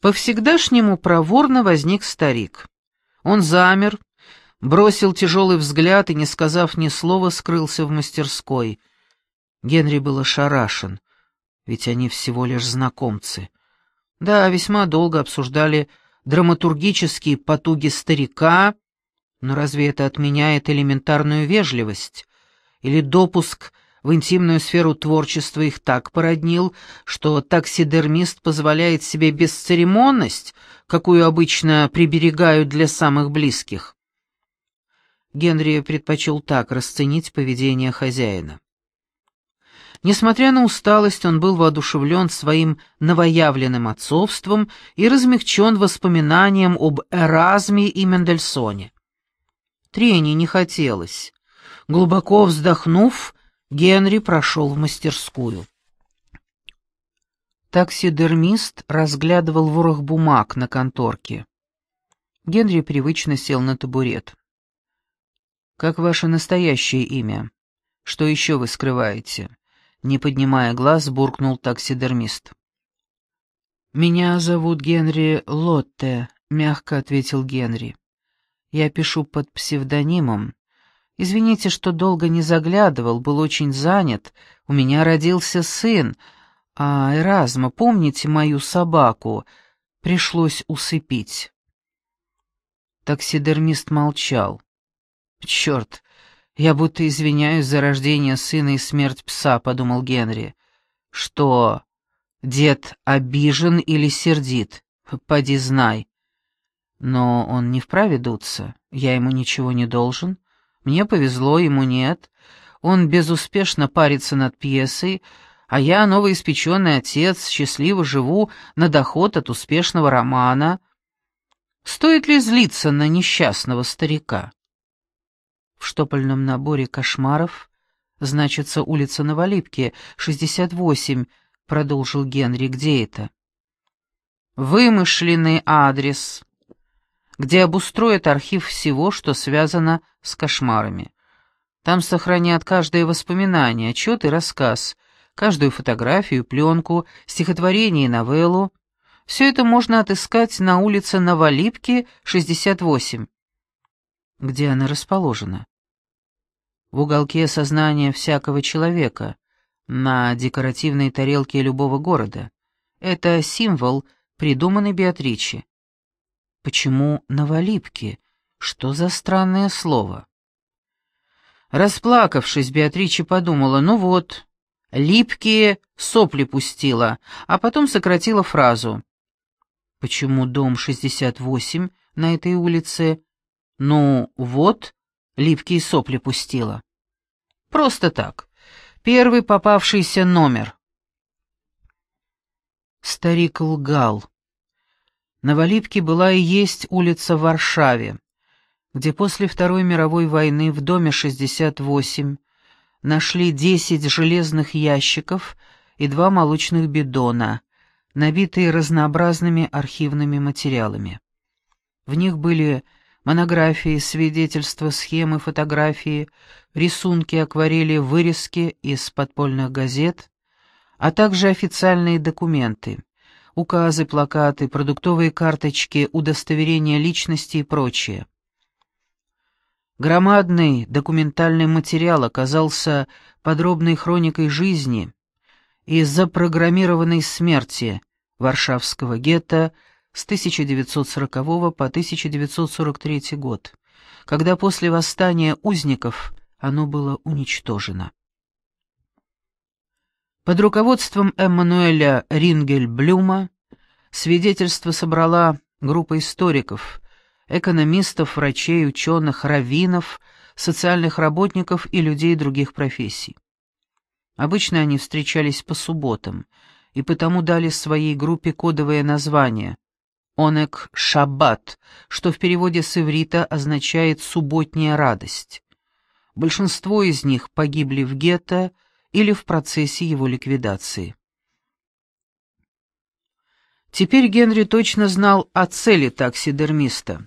По-всегдашнему проворно возник старик. Он замер, бросил тяжелый взгляд и, не сказав ни слова, скрылся в мастерской. Генри был ошарашен, ведь они всего лишь знакомцы. Да, весьма долго обсуждали драматургические потуги старика, но разве это отменяет элементарную вежливость или допуск в интимную сферу творчества их так породнил, что таксидермист позволяет себе бесцеремонность, какую обычно приберегают для самых близких? Генри предпочел так расценить поведение хозяина. Несмотря на усталость, он был воодушевлен своим новоявленным отцовством и размягчен воспоминанием об Эразме и Мендельсоне. Трений не хотелось. Глубоко вздохнув, Генри прошел в мастерскую. Таксидермист разглядывал ворох бумаг на конторке. Генри привычно сел на табурет. «Как ваше настоящее имя? Что еще вы скрываете?» Не поднимая глаз, буркнул таксидермист. «Меня зовут Генри Лотте», — мягко ответил Генри. «Я пишу под псевдонимом, Извините, что долго не заглядывал, был очень занят. У меня родился сын. А Эразма, помните мою собаку? Пришлось усыпить. Таксидермист молчал. «Черт, я будто извиняюсь за рождение сына и смерть пса», — подумал Генри. «Что, дед обижен или сердит? Поди знай». Но он не вправе дуться, я ему ничего не должен. Мне повезло, ему нет. Он безуспешно парится над пьесой, а я, новоиспеченный отец, счастливо живу на доход от успешного романа. Стоит ли злиться на несчастного старика? В штопольном наборе кошмаров значится улица Новолипки, 68, продолжил Генри. Где это? Вымышленный адрес где обустроят архив всего, что связано с кошмарами. Там сохранят каждое воспоминание, отчет и рассказ, каждую фотографию, пленку, стихотворение и новеллу. Все это можно отыскать на улице Новолипки, 68. Где она расположена? В уголке сознания всякого человека, на декоративной тарелке любого города. Это символ, придуманный Беатриче. Почему новолипки? Что за странное слово? Расплакавшись, Беатриче подумала, ну вот, липкие сопли пустила, а потом сократила фразу. Почему дом 68 на этой улице? Ну, вот, липкие сопли пустила. Просто так. Первый попавшийся номер. Старик лгал. На Валипке была и есть улица в Варшаве, где после Второй мировой войны в доме 68 нашли 10 железных ящиков и два молочных бидона, набитые разнообразными архивными материалами. В них были монографии, свидетельства, схемы, фотографии, рисунки, акварели, вырезки из подпольных газет, а также официальные документы, указы, плакаты, продуктовые карточки, удостоверения личности и прочее. Громадный документальный материал оказался подробной хроникой жизни и запрограммированной смерти Варшавского гетто с 1940 по 1943 год, когда после восстания узников оно было уничтожено. Под руководством Эммануэля Рингельблюма свидетельство собрала группа историков, экономистов, врачей, ученых, раввинов, социальных работников и людей других профессий. Обычно они встречались по субботам и потому дали своей группе кодовое название «Онек Шаббат», что в переводе с иврита означает «субботняя радость». Большинство из них погибли в гетто, или в процессе его ликвидации. Теперь Генри точно знал о цели таксидермиста.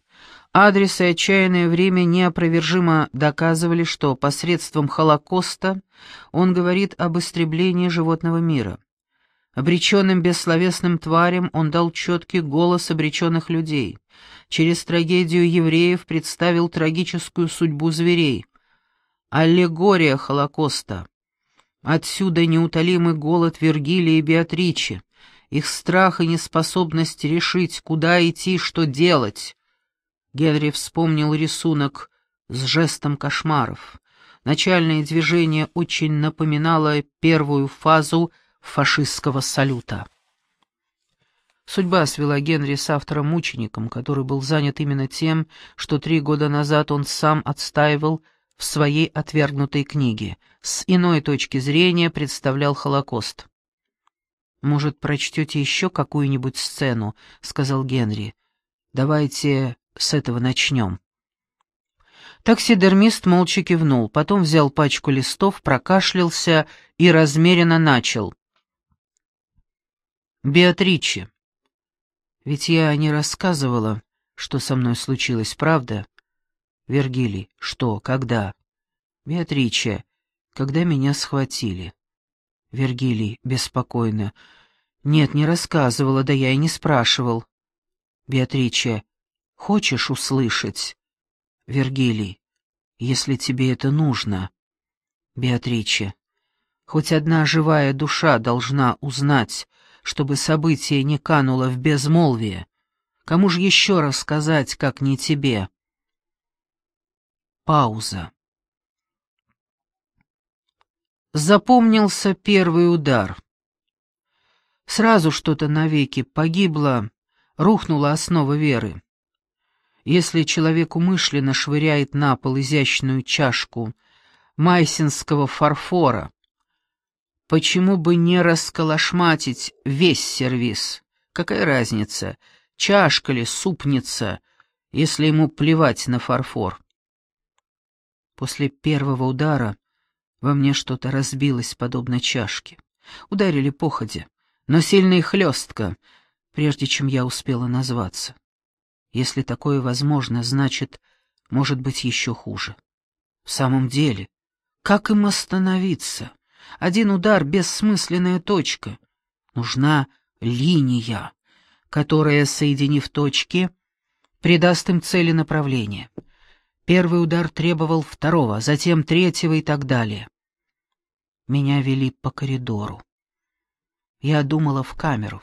Адрес и отчаянное время неопровержимо доказывали, что посредством Холокоста он говорит об истреблении животного мира. Обреченным бессловесным тварям он дал четкий голос обреченных людей. Через трагедию евреев представил трагическую судьбу зверей. Аллегория Холокоста. Отсюда неутолимый голод Вергилия и Беатричи, их страх и неспособность решить, куда идти, что делать. Генри вспомнил рисунок с жестом кошмаров. Начальное движение очень напоминало первую фазу фашистского салюта. Судьба свела Генри с автором-мучеником, который был занят именно тем, что три года назад он сам отстаивал в своей отвергнутой книге, с иной точки зрения представлял Холокост. «Может, прочтете еще какую-нибудь сцену?» — сказал Генри. «Давайте с этого начнем». Таксидермист молча кивнул, потом взял пачку листов, прокашлялся и размеренно начал. «Беатриче, ведь я не рассказывала, что со мной случилось, правда?» «Вергилий, что, когда?» «Беатриче, когда меня схватили». Вергилий, беспокойно. «Нет, не рассказывала, да я и не спрашивал». «Беатриче, хочешь услышать?» Вергилий, если тебе это нужно. Беатриче, хоть одна живая душа должна узнать, чтобы событие не кануло в безмолвие. Кому же еще рассказать, как не тебе? Пауза. Запомнился первый удар. Сразу что-то навеки погибло, рухнула основа веры. Если человек умышленно швыряет на пол изящную чашку майсинского фарфора, почему бы не расколошматить весь сервиз? Какая разница, чашка ли, супница, если ему плевать на фарфор? После первого удара во мне что-то разбилось, подобно чашке. Ударили походя, но сильно и хлестко, прежде чем я успела назваться. Если такое возможно, значит, может быть еще хуже. В самом деле, как им остановиться? Один удар — бессмысленная точка. Нужна линия, которая, соединив точки, придаст им цели направления. Первый удар требовал второго, затем третьего и так далее. Меня вели по коридору. Я думала в камеру.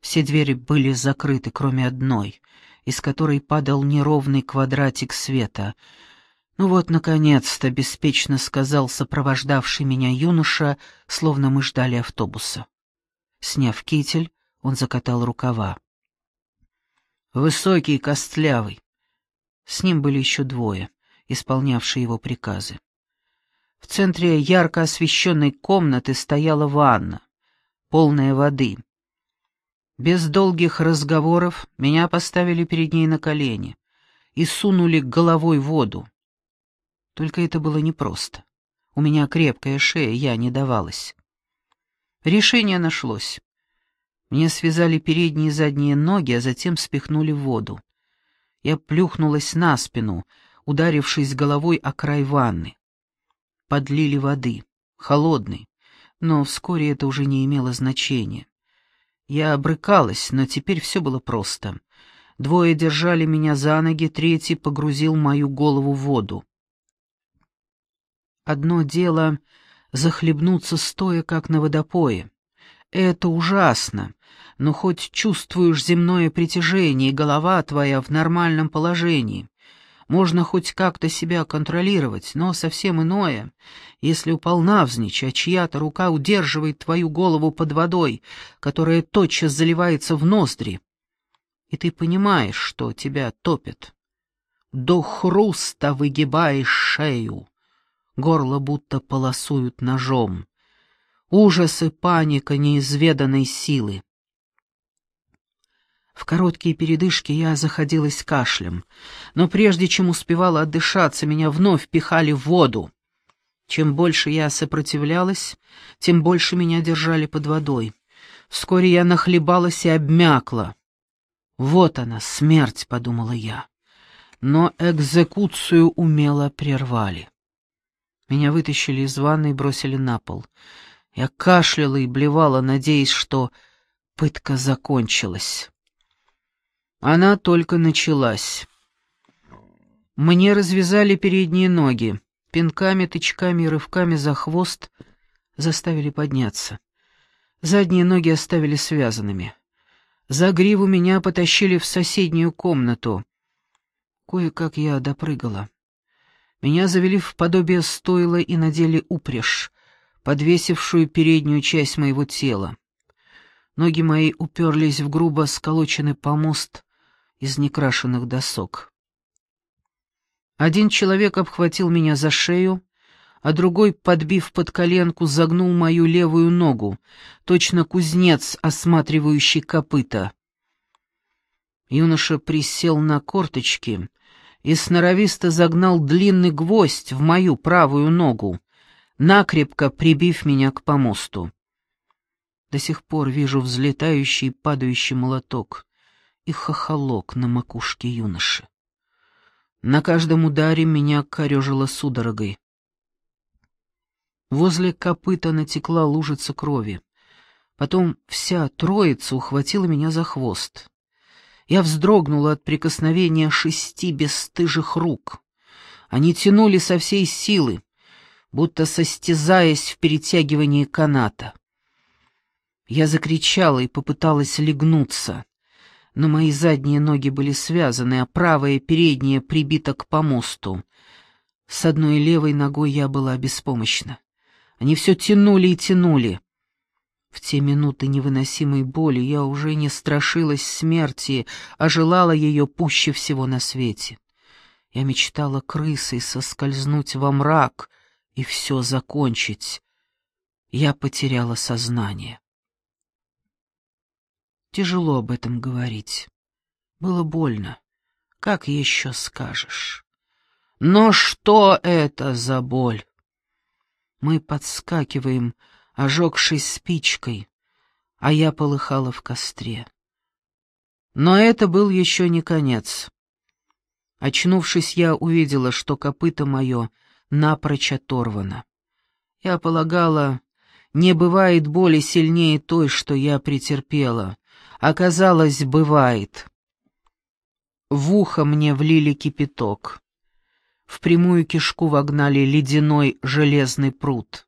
Все двери были закрыты, кроме одной — из которой падал неровный квадратик света. «Ну вот, наконец-то», — беспечно сказал сопровождавший меня юноша, словно мы ждали автобуса. Сняв китель, он закатал рукава. Высокий костлявый. С ним были еще двое, исполнявшие его приказы. В центре ярко освещенной комнаты стояла ванна, полная воды. Без долгих разговоров меня поставили перед ней на колени и сунули головой в воду. Только это было непросто. У меня крепкая шея, я не давалась. Решение нашлось. Мне связали передние и задние ноги, а затем спихнули в воду. Я плюхнулась на спину, ударившись головой о край ванны. Подлили воды, холодной, но вскоре это уже не имело значения. Я обрыкалась, но теперь все было просто. Двое держали меня за ноги, третий погрузил мою голову в воду. Одно дело — захлебнуться стоя, как на водопое. Это ужасно, но хоть чувствуешь земное притяжение, и голова твоя в нормальном положении. Можно хоть как-то себя контролировать, но совсем иное, если упал навзничь, а чья-то рука удерживает твою голову под водой, которая тотчас заливается в ноздри, и ты понимаешь, что тебя топит. До хруста выгибаешь шею, горло будто полосуют ножом. Ужас и паника неизведанной силы. В короткие передышки я заходилась кашлем, но прежде чем успевала отдышаться, меня вновь пихали в воду. Чем больше я сопротивлялась, тем больше меня держали под водой. Вскоре я нахлебалась и обмякла. «Вот она, смерть», — подумала я. Но экзекуцию умело прервали. Меня вытащили из ванны и бросили на пол. Я кашляла и блевала, надеясь, что пытка закончилась. Она только началась. Мне развязали передние ноги, пинками, тычками и рывками за хвост заставили подняться. Задние ноги оставили связанными. За гриву меня потащили в соседнюю комнату. Кое-как я допрыгала. Меня завели в подобие стойла и надели упряжь, подвесившую переднюю часть моего тела. Ноги мои уперлись в грубо сколоченный помост из некрашенных досок. Один человек обхватил меня за шею, а другой, подбив под коленку, загнул мою левую ногу, точно кузнец, осматривающий копыта. Юноша присел на корточки и сноровисто загнал длинный гвоздь в мою правую ногу, накрепко прибив меня к помосту. До сих пор вижу взлетающий и падающий молоток и хохолок на макушке юноши. На каждом ударе меня корежило судорогой. Возле копыта натекла лужица крови. Потом вся троица ухватила меня за хвост. Я вздрогнула от прикосновения шести бесстыжих рук. Они тянули со всей силы, будто состязаясь в перетягивании каната. Я закричала и попыталась легнуться но мои задние ноги были связаны, а правая передняя прибита к помосту. С одной левой ногой я была беспомощна. Они все тянули и тянули. В те минуты невыносимой боли я уже не страшилась смерти, а желала ее пуще всего на свете. Я мечтала крысой соскользнуть во мрак и все закончить. Я потеряла сознание. Тяжело об этом говорить. Было больно. Как еще скажешь? Но что это за боль? Мы подскакиваем, ожегшись спичкой, а я полыхала в костре. Но это был еще не конец. Очнувшись, я увидела, что копыто мое напрочь оторвано. Я полагала, не бывает боли сильнее той, что я претерпела, Оказалось, бывает. В ухо мне влили кипяток. В прямую кишку вогнали ледяной железный пруд.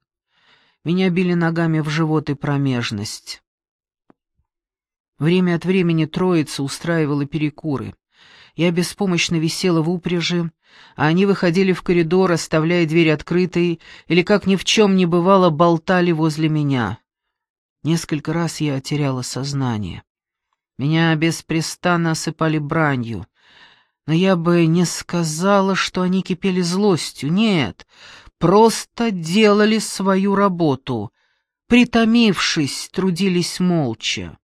Меня били ногами в живот и промежность. Время от времени троица устраивала перекуры. Я беспомощно висела в упряжи, а они выходили в коридор, оставляя дверь открытой, или, как ни в чем не бывало, болтали возле меня. Несколько раз я теряла сознание. Меня беспрестанно осыпали бранью. Но я бы не сказала, что они кипели злостью. Нет, просто делали свою работу. Притомившись, трудились молча.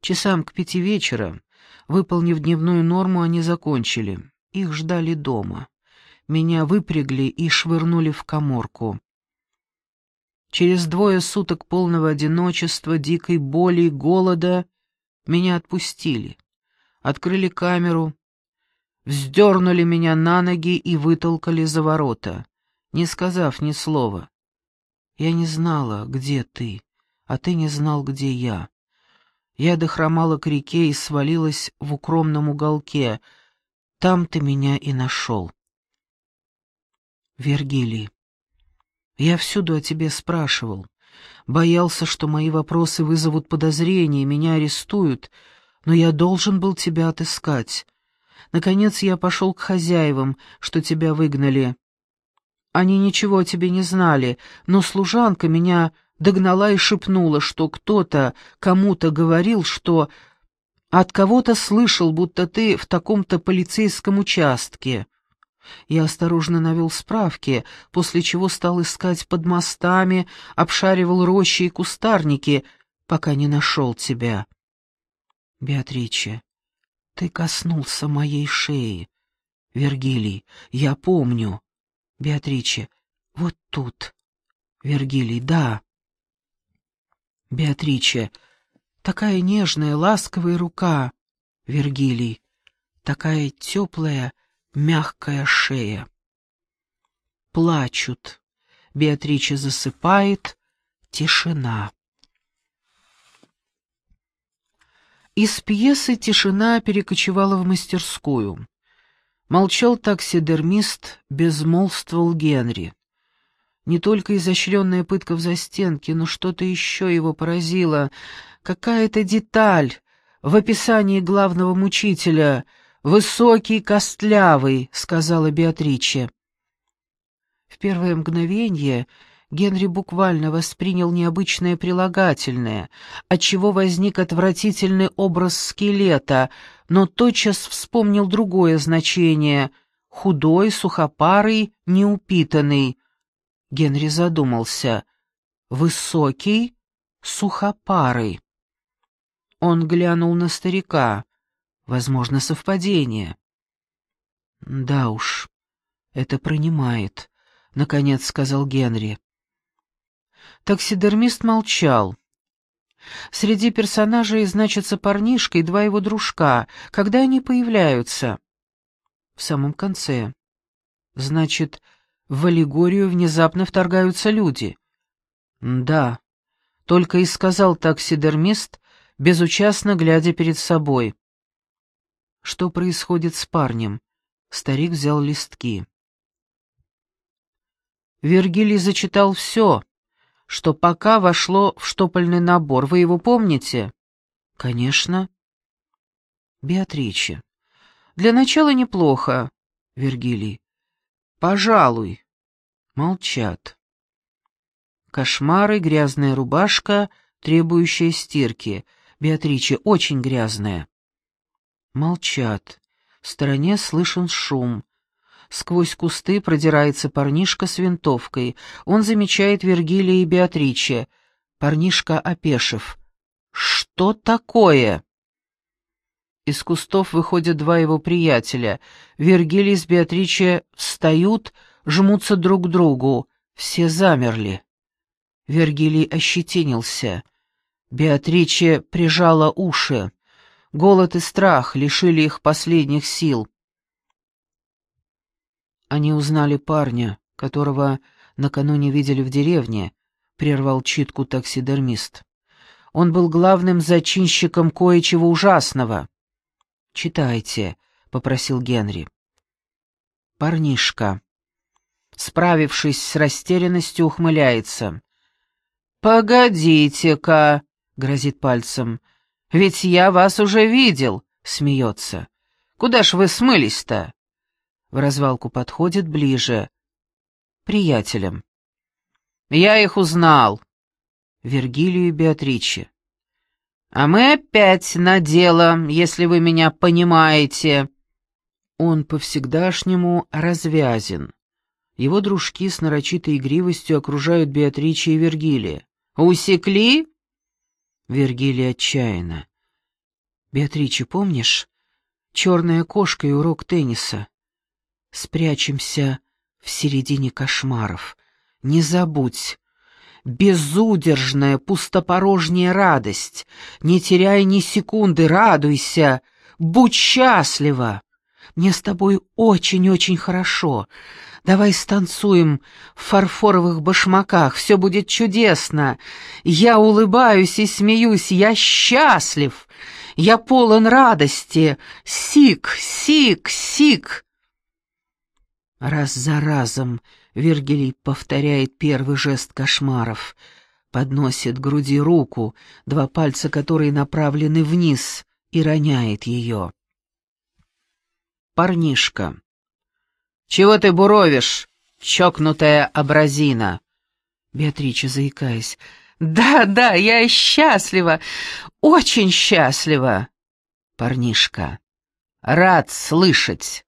Часам к пяти вечера, выполнив дневную норму, они закончили. Их ждали дома. Меня выпрягли и швырнули в коморку. Через двое суток полного одиночества, дикой боли и голода меня отпустили. Открыли камеру, вздернули меня на ноги и вытолкали за ворота, не сказав ни слова. Я не знала, где ты, а ты не знал, где я. Я дохромала к реке и свалилась в укромном уголке. Там ты меня и нашел. Вергилий. Я всюду о тебе спрашивал. Боялся, что мои вопросы вызовут подозрения, меня арестуют, но я должен был тебя отыскать. Наконец я пошел к хозяевам, что тебя выгнали. Они ничего о тебе не знали, но служанка меня догнала и шепнула, что кто-то кому-то говорил, что от кого-то слышал, будто ты в таком-то полицейском участке. Я осторожно навел справки, после чего стал искать под мостами, обшаривал рощи и кустарники, пока не нашел тебя. Беатриче, ты коснулся моей шеи. Вергилий, я помню. Беатриче, вот тут. Вергилий, да. Беатриче, такая нежная, ласковая рука. Вергилий, такая теплая, мягкая шея. Плачут. Беатрича засыпает. Тишина. Из пьесы «Тишина» перекочевала в мастерскую. Молчал таксидермист, безмолвствовал Генри. Не только изощренная пытка в застенке, но что-то еще его поразило. Какая-то деталь в описании главного мучителя. «Высокий, костлявый», — сказала Беатриче. В первое мгновение Генри буквально воспринял необычное прилагательное, отчего возник отвратительный образ скелета, но тотчас вспомнил другое значение — худой, сухопарый, неупитанный. Генри задумался. «Высокий, сухопарый». Он глянул на старика. Возможно, совпадение. «Да уж, это пронимает», — наконец сказал Генри. Таксидермист молчал. Среди персонажей значатся парнишка и два его дружка. Когда они появляются? В самом конце. Значит, в аллегорию внезапно вторгаются люди. Да, только и сказал таксидермист, безучастно глядя перед собой. Что происходит с парнем? Старик взял листки. Вергилий зачитал все, что пока вошло в штопольный набор. Вы его помните? Конечно. Беатриче. Для начала неплохо, Вергилий. Пожалуй. Молчат. Кошмары, грязная рубашка, требующая стирки. Беатриче очень грязная. Молчат. В стороне слышен шум. Сквозь кусты продирается парнишка с винтовкой. Он замечает Вергилия и Беатриче. Парнишка опешив. «Что такое?» Из кустов выходят два его приятеля. Вергилий с Беатриче встают, жмутся друг к другу. Все замерли. Вергилий ощетинился. Беатриче прижала уши. Голод и страх лишили их последних сил. Они узнали парня, которого накануне видели в деревне, прервал читку таксидермист. Он был главным зачинщиком кое-чего ужасного. «Читайте», — попросил Генри. Парнишка, справившись с растерянностью, ухмыляется. «Погодите-ка», — грозит пальцем, — «ведь я вас уже видел», — смеется. «Куда ж вы смылись-то?» В развалку подходит ближе. Приятелям. «Я их узнал». Вергилию и Беатриче. «А мы опять на дело, если вы меня понимаете». Он по-всегдашнему развязен. Его дружки с нарочитой игривостью окружают Беатриче и Вергилия. «Усекли?» Вергилия отчаянно. «Беатриче, помнишь? Черная кошка и урок тенниса. Спрячемся в середине кошмаров. Не забудь, безудержная, пустопорожняя радость. Не теряй ни секунды, радуйся, будь счастлива. Мне с тобой очень-очень хорошо. Давай станцуем в фарфоровых башмаках, все будет чудесно. Я улыбаюсь и смеюсь, я счастлив, я полон радости. Сик, сик, сик. Раз за разом Вергилий повторяет первый жест кошмаров, подносит к груди руку, два пальца которой направлены вниз, и роняет ее. Парнишка. «Чего ты буровишь, чокнутая абразина?» Беатрича, заикаясь. «Да, да, я счастлива, очень счастлива!» Парнишка. «Рад слышать!»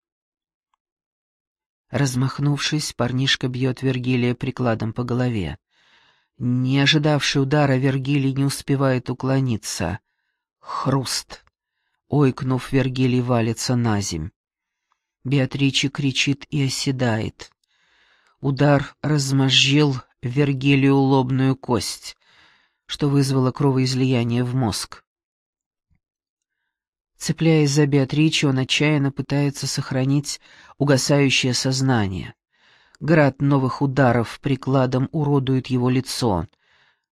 Размахнувшись, парнишка бьет Вергилия прикладом по голове. Не ожидавший удара, Вергилий не успевает уклониться. Хруст. Ойкнув, Вергилий валится на земь. Беатриче кричит и оседает. Удар размозжил Вергилию лобную кость, что вызвало кровоизлияние в мозг. Цепляясь за Беатричу, он отчаянно пытается сохранить угасающее сознание. Град новых ударов прикладом уродует его лицо.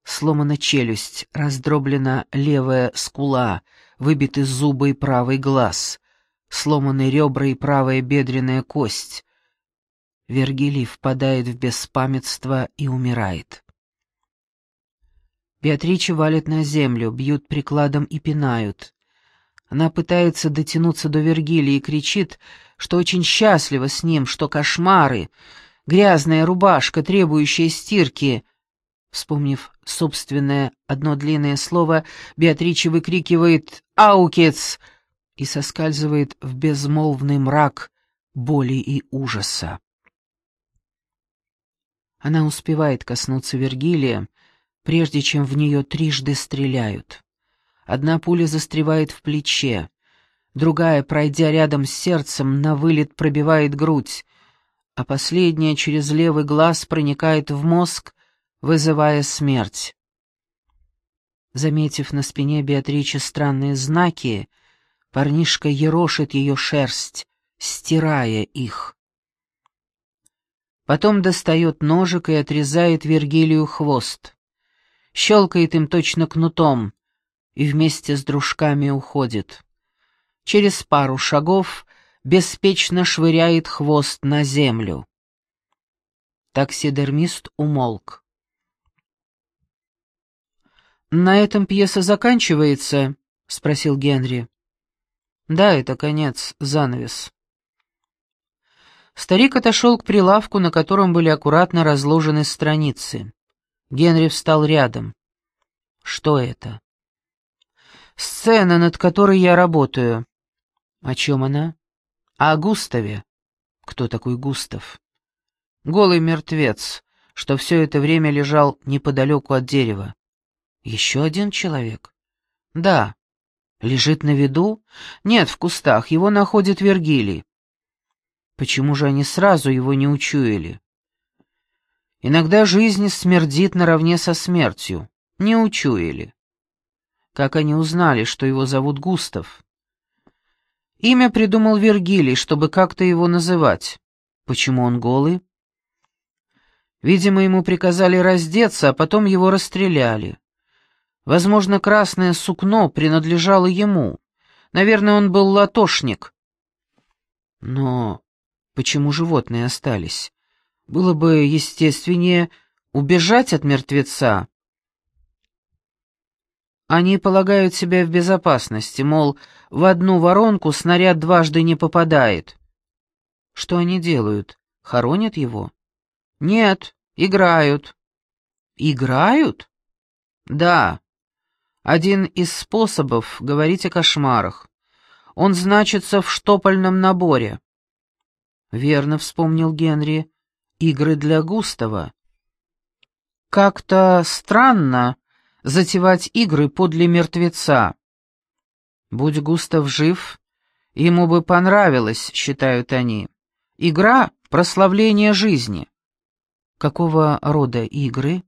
Сломана челюсть, раздроблена левая скула, выбиты зубы и правый глаз, сломаны ребра и правая бедренная кость. Вергилий впадает в беспамятство и умирает. Беатриче валят на землю, бьют прикладом и пинают. Она пытается дотянуться до Вергилия и кричит, что очень счастлива с ним, что кошмары, грязная рубашка, требующая стирки. Вспомнив собственное одно длинное слово, Беатрича выкрикивает «Аукец!» и соскальзывает в безмолвный мрак боли и ужаса. Она успевает коснуться Вергилия, прежде чем в нее трижды стреляют. Одна пуля застревает в плече, другая, пройдя рядом с сердцем, на вылет пробивает грудь, а последняя через левый глаз проникает в мозг, вызывая смерть. Заметив на спине Беатричи странные знаки, парнишка ерошит ее шерсть, стирая их. Потом достает ножик и отрезает Вергилию хвост. Щелкает им точно кнутом, и вместе с дружками уходит. Через пару шагов беспечно швыряет хвост на землю. Таксидермист умолк. «На этом пьеса заканчивается?» — спросил Генри. «Да, это конец, занавес». Старик отошел к прилавку, на котором были аккуратно разложены страницы. Генри встал рядом. «Что это?» Сцена, над которой я работаю. О чем она? О Густаве. Кто такой Густав? Голый мертвец, что все это время лежал неподалеку от дерева. Еще один человек? Да. Лежит на виду? Нет, в кустах. Его находит Вергилий. Почему же они сразу его не учуяли? Иногда жизнь смердит наравне со смертью. Не учуяли. Как они узнали, что его зовут Густав? Имя придумал Вергилий, чтобы как-то его называть. Почему он голый? Видимо, ему приказали раздеться, а потом его расстреляли. Возможно, красное сукно принадлежало ему. Наверное, он был латошник. Но почему животные остались? Было бы естественнее убежать от мертвеца, они полагают себя в безопасности, мол, в одну воронку снаряд дважды не попадает. Что они делают? Хоронят его? Нет, играют. Играют? Да. Один из способов говорить о кошмарах. Он значится в штопольном наборе. Верно вспомнил Генри. Игры для Густава. Как-то странно, затевать игры подле мертвеца. Будь Густав жив, ему бы понравилось, считают они. Игра — прославление жизни. Какого рода игры?